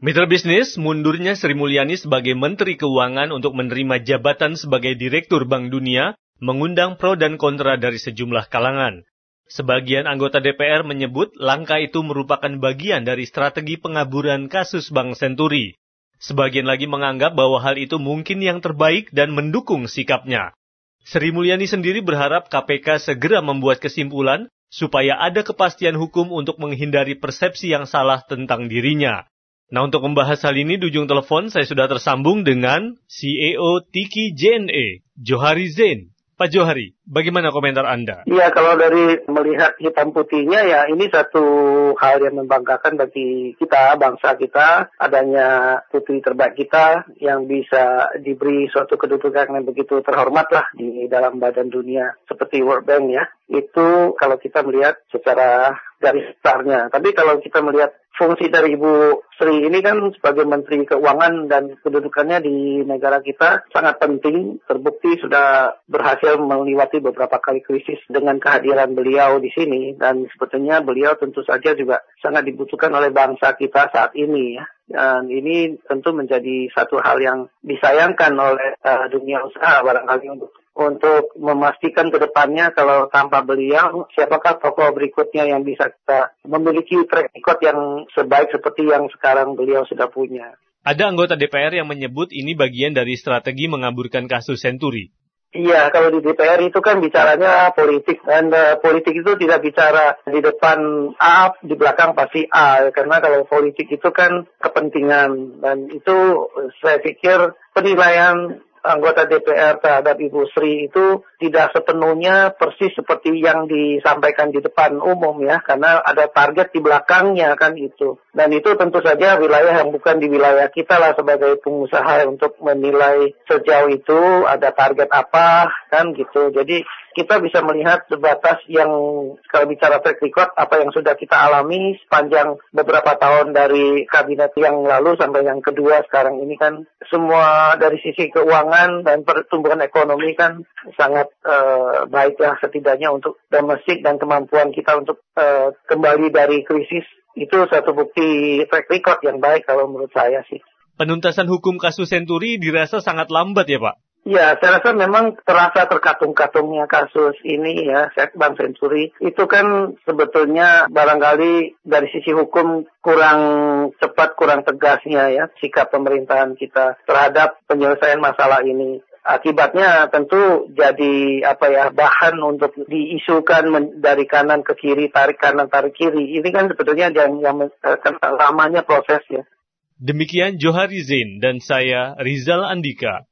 Mitra bisnis, mundurnya Sri Mulyani sebagai Menteri Keuangan untuk menerima jabatan sebagai Direktur Bank Dunia mengundang pro dan kontra dari sejumlah kalangan. Sebagian anggota DPR menyebut langkah itu merupakan bagian dari strategi pengaburan kasus Bank Senturi. Sebagian lagi menganggap bahwa hal itu mungkin yang terbaik dan mendukung sikapnya. Sri Mulyani sendiri berharap KPK segera membuat kesimpulan supaya ada kepastian hukum untuk menghindari persepsi yang salah tentang dirinya. Nah untuk membahas hal ini di ujung telepon saya sudah tersambung dengan CEO Tiki JNE, Johari Zain. Pak Johari, bagaimana komentar Anda? Iya, kalau dari melihat hitam putihnya ya ini satu hal yang membanggakan bagi kita, bangsa kita, adanya putri terbaik kita yang bisa diberi suatu kedudukan yang begitu terhormat lah di dalam badan dunia seperti World Bank ya. Itu kalau kita melihat secara garis besarnya. Tapi kalau kita melihat fungsi dari Ibu Sri ini kan sebagai Menteri Keuangan dan kedudukannya di negara kita sangat penting. Terbukti sudah berhasil melewati beberapa kali krisis dengan kehadiran beliau di sini. Dan sebetulnya beliau tentu saja juga sangat dibutuhkan oleh bangsa kita saat ini ya. Dan ini tentu menjadi satu hal yang disayangkan oleh uh, dunia usaha barangkali untuk untuk memastikan ke depannya kalau tanpa beliau siapakah tokoh berikutnya yang bisa kita memiliki track record yang sebaik seperti yang sekarang beliau sudah punya. Ada anggota DPR yang menyebut ini bagian dari strategi mengaburkan kasus Senturi. Iya, kalau di DPR itu kan bicaranya politik dan uh, politik itu tidak bicara di depan A, di belakang pasti A karena kalau politik itu kan kepentingan dan itu saya pikir penilaian anggota DPR terhadap Ibu Sri itu tidak sepenuhnya persis seperti yang disampaikan di depan umum ya karena ada target di belakangnya kan itu. Dan itu tentu saja wilayah yang bukan di wilayah kita lah sebagai pengusaha untuk menilai sejauh itu ada target apa kan gitu. Jadi kita bisa melihat sebatas yang kalau bicara track record apa yang sudah kita alami sepanjang beberapa tahun dari kabinet yang lalu sampai yang kedua sekarang ini kan semua dari sisi keuangan dan pertumbuhan ekonomi kan sangat uh, baik lah setidaknya untuk domestik dan kemampuan kita untuk uh, kembali dari krisis itu satu bukti track record yang baik kalau menurut saya sih. Penuntasan hukum kasus Senturi dirasa sangat lambat ya Pak? Ya, saya rasa memang terasa terkatung-katungnya kasus ini ya, Bank Senturi. Itu kan sebetulnya barangkali dari sisi hukum kurang cepat, kurang tegasnya ya, sikap pemerintahan kita terhadap penyelesaian masalah ini. Akibatnya tentu jadi apa ya bahan untuk diisukan dari kanan ke kiri tarik kanan tarik kiri. Ini kan sebetulnya yang yang lamanya proses ya. Demikian Johari Zain dan saya Rizal Andika